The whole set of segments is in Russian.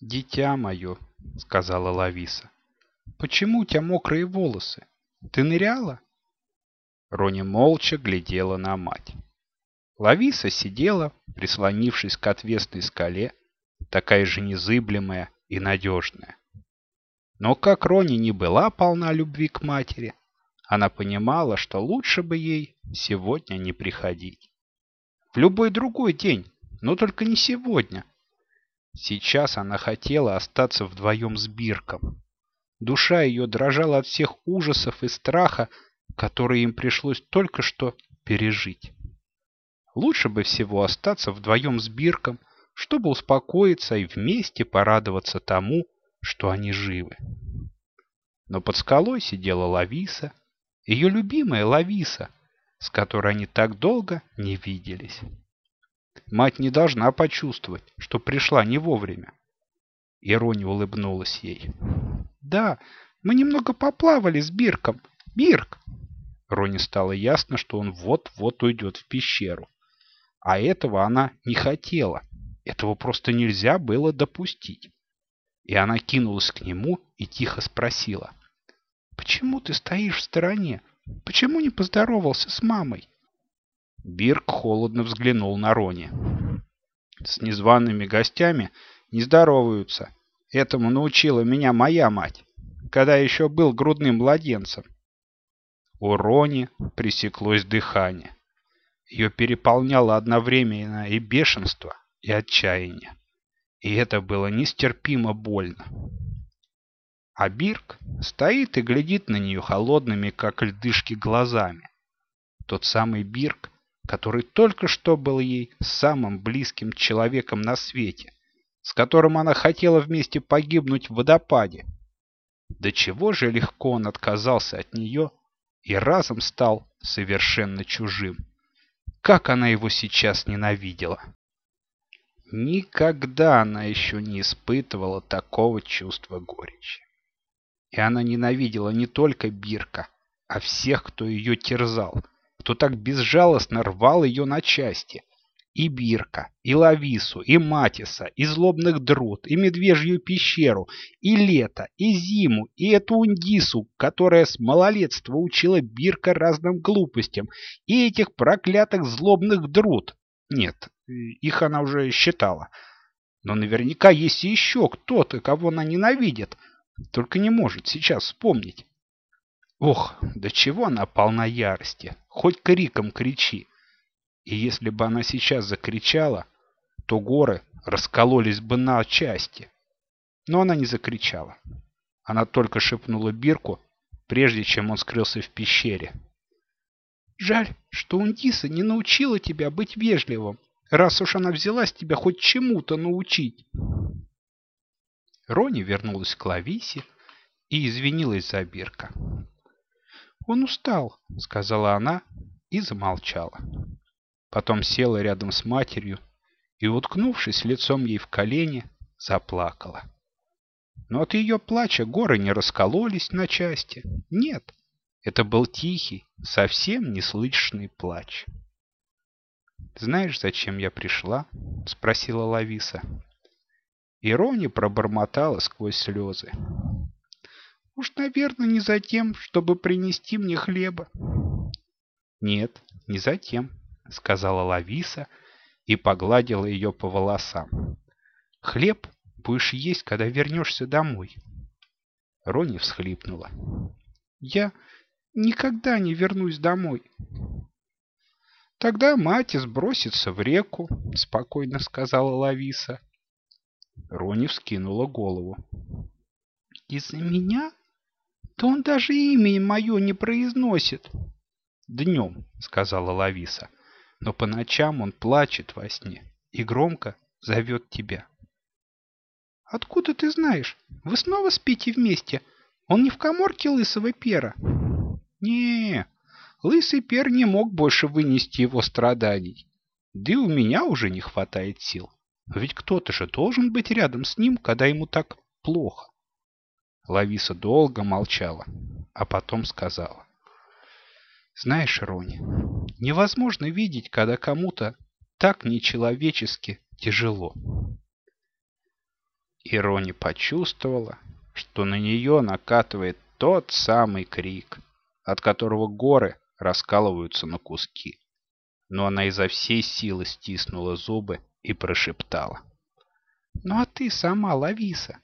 «Дитя мое», — сказала Лависа, — «почему у тебя мокрые волосы? Ты ныряла?» Рони молча глядела на мать. Лависа сидела, прислонившись к отвесной скале, такая же незыблемая и надежная. Но как Рони не была полна любви к матери, она понимала, что лучше бы ей сегодня не приходить. В любой другой день, но только не сегодня. Сейчас она хотела остаться вдвоем с Бирком. Душа ее дрожала от всех ужасов и страха, которые им пришлось только что пережить. Лучше бы всего остаться вдвоем с Бирком, чтобы успокоиться и вместе порадоваться тому, что они живы. Но под скалой сидела Лависа, ее любимая Лависа, с которой они так долго не виделись. Мать не должна почувствовать, что пришла не вовремя. Ирония улыбнулась ей. «Да, мы немного поплавали с Бирком. Бирк!» Роне стало ясно, что он вот-вот уйдет в пещеру. А этого она не хотела. Этого просто нельзя было допустить. И она кинулась к нему и тихо спросила. «Почему ты стоишь в стороне? Почему не поздоровался с мамой?» Бирк холодно взглянул на Рони. «С незваными гостями не здороваются. Этому научила меня моя мать, когда еще был грудным младенцем». У Рони пресеклось дыхание. Ее переполняло одновременно и бешенство, и отчаяние. И это было нестерпимо больно. А Бирк стоит и глядит на нее холодными, как льдышки, глазами. Тот самый Бирк, который только что был ей самым близким человеком на свете, с которым она хотела вместе погибнуть в водопаде. До чего же легко он отказался от нее и разом стал совершенно чужим. Как она его сейчас ненавидела! Никогда она еще не испытывала такого чувства горечи. И она ненавидела не только Бирка, а всех, кто ее терзал, кто так безжалостно рвал ее на части. И Бирка, и Лавису, и Матиса, и Злобных Друт, и Медвежью пещеру, и Лето, и Зиму, и эту Ундису, которая с малолетства учила Бирка разным глупостям, и этих проклятых Злобных Друт. Нет, их она уже считала. Но наверняка есть еще кто-то, кого она ненавидит, только не может сейчас вспомнить. Ох, до чего она полна ярости. Хоть криком кричи. И если бы она сейчас закричала, то горы раскололись бы на части. Но она не закричала. Она только шепнула Бирку, прежде чем он скрылся в пещере. «Жаль, что Ундиса не научила тебя быть вежливым, раз уж она взялась тебя хоть чему-то научить». Рони вернулась к Лависе и извинилась за Бирка. «Он устал», — сказала она и замолчала. Потом села рядом с матерью и, уткнувшись лицом ей в колени, заплакала. Но от ее плача горы не раскололись на части. Нет, это был тихий, совсем неслышный плач. «Знаешь, зачем я пришла?» — спросила Лависа. Ирония пробормотала сквозь слезы. Уж, наверное, не за тем, чтобы принести мне хлеба. Нет, не за тем, сказала Лависа и погладила ее по волосам. Хлеб будешь есть, когда вернешься домой. Рони всхлипнула. Я никогда не вернусь домой. Тогда мать сбросится в реку, спокойно сказала Лависа. Рони вскинула голову. Из-за меня? То он даже имя мое не произносит. Днем, сказала Лависа, но по ночам он плачет во сне и громко зовет тебя. Откуда ты знаешь? Вы снова спите вместе? Он не в коморке лысого пера? Не, лысый пер не мог больше вынести его страданий. Да и у меня уже не хватает сил. Ведь кто-то же должен быть рядом с ним, когда ему так плохо. Лависа долго молчала, а потом сказала. «Знаешь, Рони, невозможно видеть, когда кому-то так нечеловечески тяжело». И Рони почувствовала, что на нее накатывает тот самый крик, от которого горы раскалываются на куски. Но она изо всей силы стиснула зубы и прошептала. «Ну а ты сама, Лависа,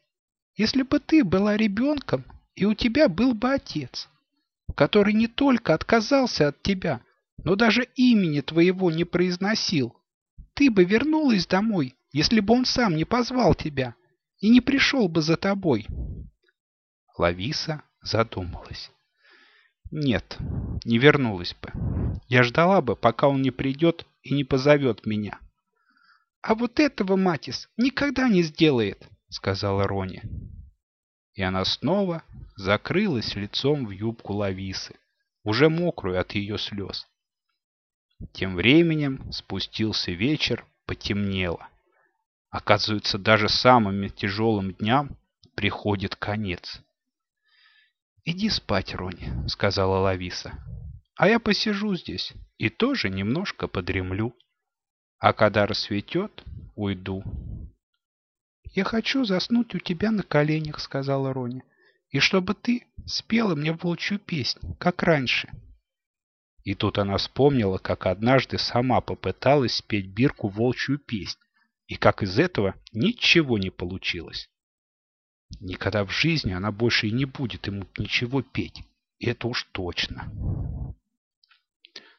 если бы ты была ребенком, и у тебя был бы отец, который не только отказался от тебя, но даже имени твоего не произносил, ты бы вернулась домой, если бы он сам не позвал тебя и не пришел бы за тобой». Лависа задумалась. Нет, не вернулась бы. Я ждала бы, пока он не придет и не позовет меня. «А вот этого Матис никогда не сделает», — сказала Рони. И она снова закрылась лицом в юбку Лависы, уже мокрую от ее слез. Тем временем спустился вечер, потемнело. Оказывается, даже самым тяжелым дням приходит конец. «Иди спать, Рони», — сказала Лависа. «А я посижу здесь и тоже немножко подремлю. А когда рассветет, уйду». «Я хочу заснуть у тебя на коленях», — сказала Рони. «И чтобы ты спела мне волчью песнь, как раньше». И тут она вспомнила, как однажды сама попыталась спеть Бирку волчью песнь, и как из этого ничего не получилось. Никогда в жизни она больше и не будет ему ничего петь. Это уж точно.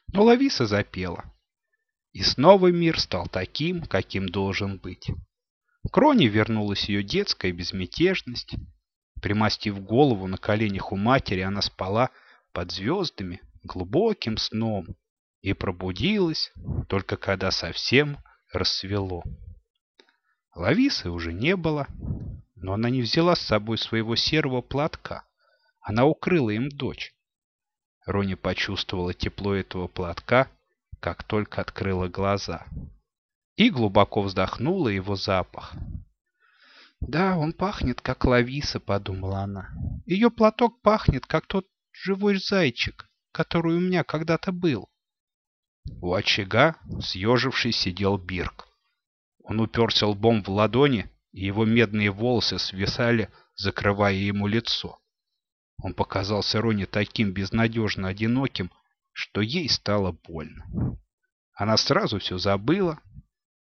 Но Лависа запела. И снова мир стал таким, каким должен быть. К Роне вернулась ее детская безмятежность. Примостив голову на коленях у матери, она спала под звездами глубоким сном и пробудилась только когда совсем рассвело. Лависы уже не было, но она не взяла с собой своего серого платка. Она укрыла им дочь. Рони почувствовала тепло этого платка, как только открыла глаза. И глубоко вздохнула его запах. «Да, он пахнет, как лависа», — подумала она. «Ее платок пахнет, как тот живой зайчик, который у меня когда-то был». У очага, съежившись, сидел Бирк. Он уперся лбом в ладони и его медные волосы свисали, закрывая ему лицо. Он показался Роне таким безнадежно одиноким, что ей стало больно. Она сразу все забыла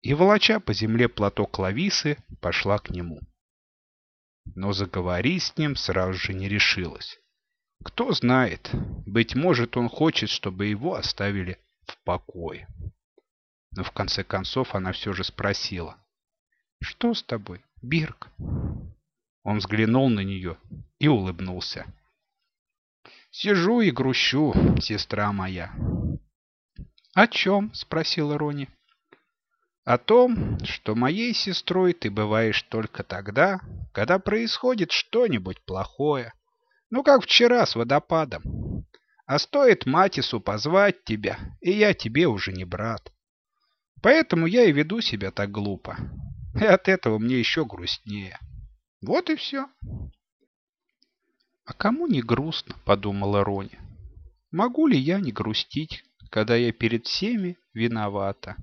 и, волоча по земле платок Лависы, пошла к нему. Но заговорить с ним сразу же не решилась. Кто знает, быть может, он хочет, чтобы его оставили в покое. Но в конце концов она все же спросила. «Что с тобой, Бирк?» Он взглянул на нее и улыбнулся. «Сижу и грущу, сестра моя». «О чем?» — спросила Рони. «О том, что моей сестрой ты бываешь только тогда, когда происходит что-нибудь плохое. Ну, как вчера с водопадом. А стоит Матису позвать тебя, и я тебе уже не брат. Поэтому я и веду себя так глупо. И от этого мне еще грустнее. Вот и все. А кому не грустно, подумала Рони. Могу ли я не грустить, когда я перед всеми виновата?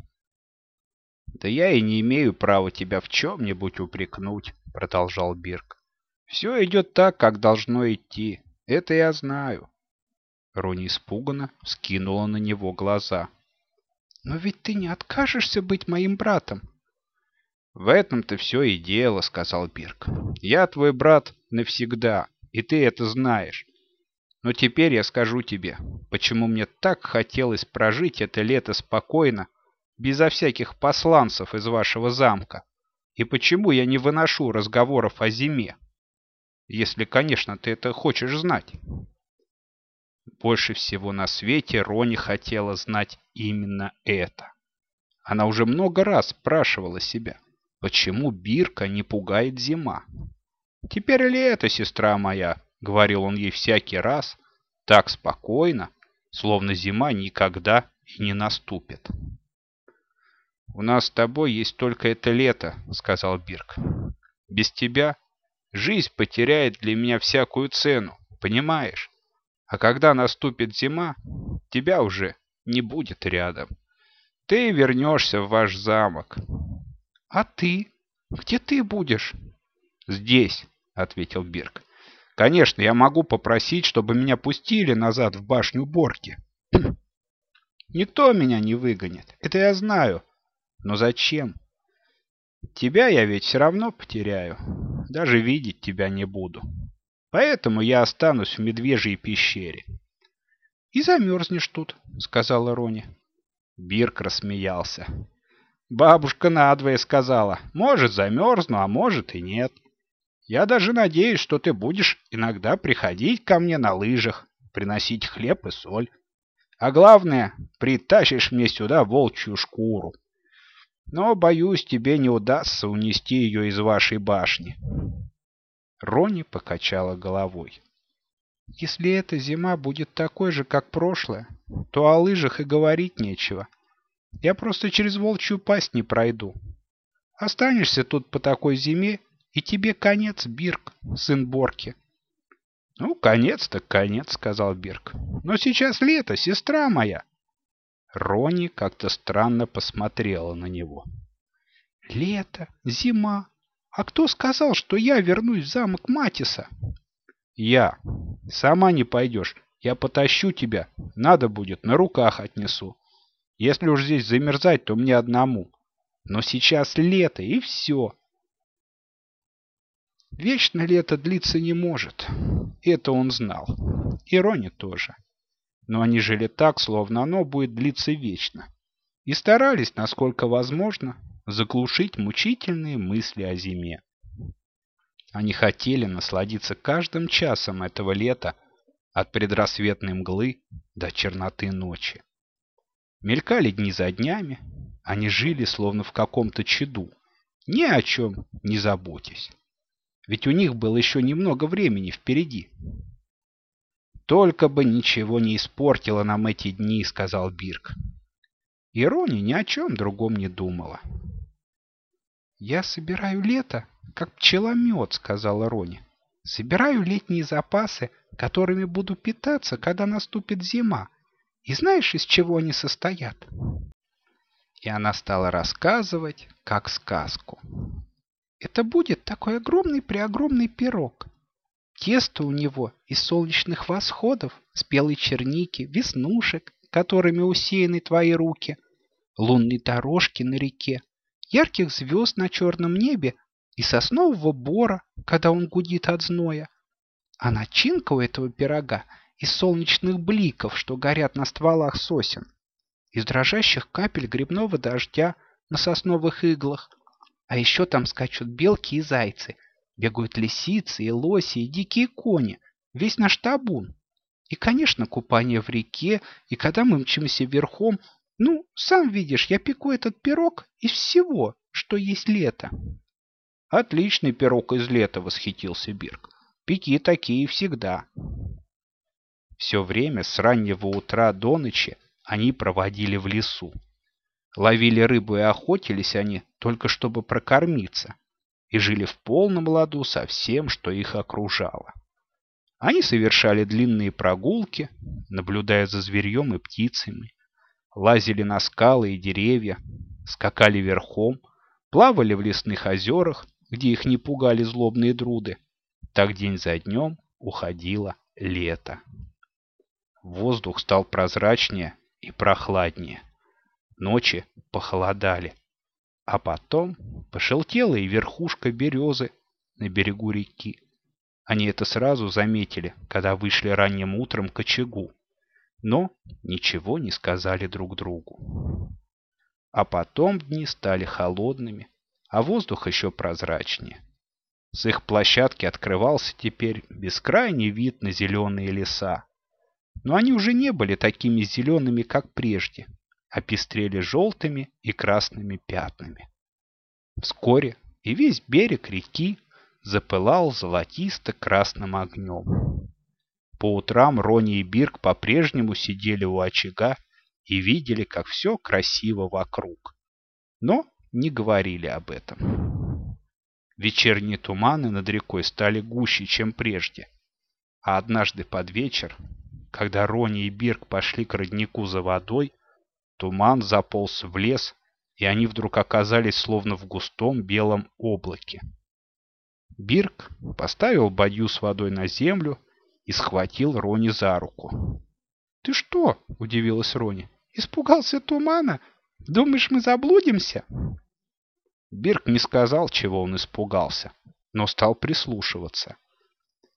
Да я и не имею права тебя в чем-нибудь упрекнуть, продолжал Бирк. Все идет так, как должно идти. Это я знаю. Рони испуганно скинула на него глаза. «Но ведь ты не откажешься быть моим братом?» «В этом-то все и дело», — сказал Бирк. «Я твой брат навсегда, и ты это знаешь. Но теперь я скажу тебе, почему мне так хотелось прожить это лето спокойно, безо всяких посланцев из вашего замка, и почему я не выношу разговоров о зиме. Если, конечно, ты это хочешь знать». Больше всего на свете Рони хотела знать именно это. Она уже много раз спрашивала себя, Почему Бирка не пугает зима? Теперь ли это, сестра моя, говорил он ей всякий раз, так спокойно, словно зима никогда и не наступит. «У нас с тобой есть только это лето», — сказал Бирк. «Без тебя жизнь потеряет для меня всякую цену, понимаешь? А когда наступит зима, тебя уже не будет рядом. Ты вернешься в ваш замок, «А ты? Где ты будешь?» «Здесь», — ответил Бирк. «Конечно, я могу попросить, чтобы меня пустили назад в башню Борки. Никто меня не выгонит, это я знаю. Но зачем? Тебя я ведь все равно потеряю. Даже видеть тебя не буду. Поэтому я останусь в медвежьей пещере. — И замерзнешь тут, — сказала Рони. Бирк рассмеялся. Бабушка надвое сказала, может, замерзну, а может и нет. Я даже надеюсь, что ты будешь иногда приходить ко мне на лыжах, приносить хлеб и соль. А главное, притащишь мне сюда волчью шкуру. Но, боюсь, тебе не удастся унести ее из вашей башни. Рони покачала головой. Если эта зима будет такой же, как прошлая, то о лыжах и говорить нечего. Я просто через волчью пасть не пройду. Останешься тут по такой зиме, и тебе конец, Бирк, сын Борки. — Ну, конец так конец, — сказал Бирк. — Но сейчас лето, сестра моя. Рони как-то странно посмотрела на него. — Лето, зима. А кто сказал, что я вернусь в замок Матиса? — Я. Сама не пойдешь. Я потащу тебя. Надо будет, на руках отнесу. Если уж здесь замерзать, то мне одному. Но сейчас лето, и все. Вечно лето длиться не может. Это он знал. И Рони тоже. Но они жили так, словно оно будет длиться вечно. И старались, насколько возможно, заглушить мучительные мысли о зиме. Они хотели насладиться каждым часом этого лета от предрассветной мглы до черноты ночи. Мелькали дни за днями, они жили словно в каком-то чаду, ни о чем не заботясь. Ведь у них было еще немного времени впереди. «Только бы ничего не испортило нам эти дни», — сказал Бирк. И Рони ни о чем другом не думала. «Я собираю лето, как пчеломет», — сказала Рони. «Собираю летние запасы, которыми буду питаться, когда наступит зима. И знаешь, из чего они состоят?» И она стала рассказывать, как сказку. «Это будет такой огромный-преогромный пирог. Тесто у него из солнечных восходов, спелой черники, веснушек, которыми усеяны твои руки, лунной дорожки на реке, ярких звезд на черном небе и соснового бора, когда он гудит от зноя. А начинка у этого пирога из солнечных бликов, что горят на стволах сосен, из дрожащих капель грибного дождя на сосновых иглах, а еще там скачут белки и зайцы, бегают лисицы и лоси и дикие кони, весь наш табун. И, конечно, купание в реке, и когда мы мчимся верхом, ну, сам видишь, я пеку этот пирог из всего, что есть лето. Отличный пирог из лета, восхитился Бирк. Пеки такие всегда. Все время с раннего утра до ночи они проводили в лесу. Ловили рыбу и охотились они только чтобы прокормиться, и жили в полном ладу со всем, что их окружало. Они совершали длинные прогулки, наблюдая за зверьем и птицами, лазили на скалы и деревья, скакали верхом, плавали в лесных озерах, где их не пугали злобные друды. Так день за днем уходило лето. Воздух стал прозрачнее и прохладнее. Ночи похолодали. А потом пошелтела и верхушка березы на берегу реки. Они это сразу заметили, когда вышли ранним утром к очагу, но ничего не сказали друг другу. А потом дни стали холодными, а воздух еще прозрачнее. С их площадки открывался теперь бескрайний вид на зеленые леса, но они уже не были такими зелеными, как прежде, а пестрели желтыми и красными пятнами. Вскоре и весь берег реки запылал золотисто-красным огнем. По утрам Рони и Бирк по-прежнему сидели у очага и видели, как все красиво вокруг. Но не говорили об этом. Вечерние туманы над рекой стали гуще, чем прежде. А однажды под вечер когда Рони и Бирк пошли к роднику за водой, туман заполз в лес, и они вдруг оказались словно в густом белом облаке. Бирк поставил бадью с водой на землю и схватил Рони за руку. «Ты что?» — удивилась Рони. «Испугался тумана? Думаешь, мы заблудимся?» Бирк не сказал, чего он испугался, но стал прислушиваться.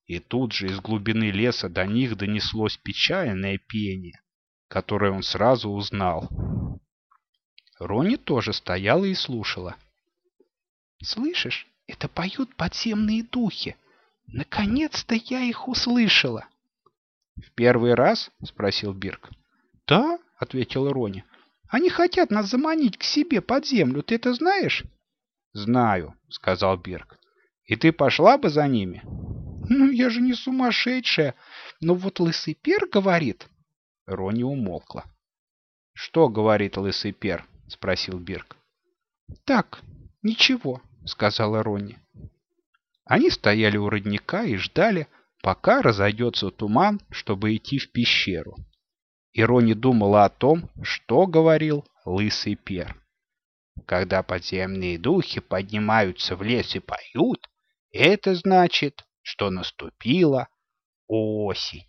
И тут же из глубины леса до них донеслось печальное пение, которое он сразу узнал. Рони тоже стояла и слушала. «Слышишь, это поют подземные духи. Наконец-то я их услышала!» «В первый раз?» — спросил Бирк. «Да», — ответила Рони. «Они хотят нас заманить к себе под землю, ты это знаешь?» «Знаю», — сказал Бирк. «И ты пошла бы за ними?» «Ну, я же не сумасшедшая. Но вот лысый пер говорит...» Рони умолкла. «Что говорит лысый пер?» — спросил Бирк. «Так, ничего», — сказала Ронни. Они стояли у родника и ждали, пока разойдется туман, чтобы идти в пещеру. И Ронни думала о том, что говорил лысый пер. Когда подземные духи поднимаются в лес и поют, это значит, что наступила осень.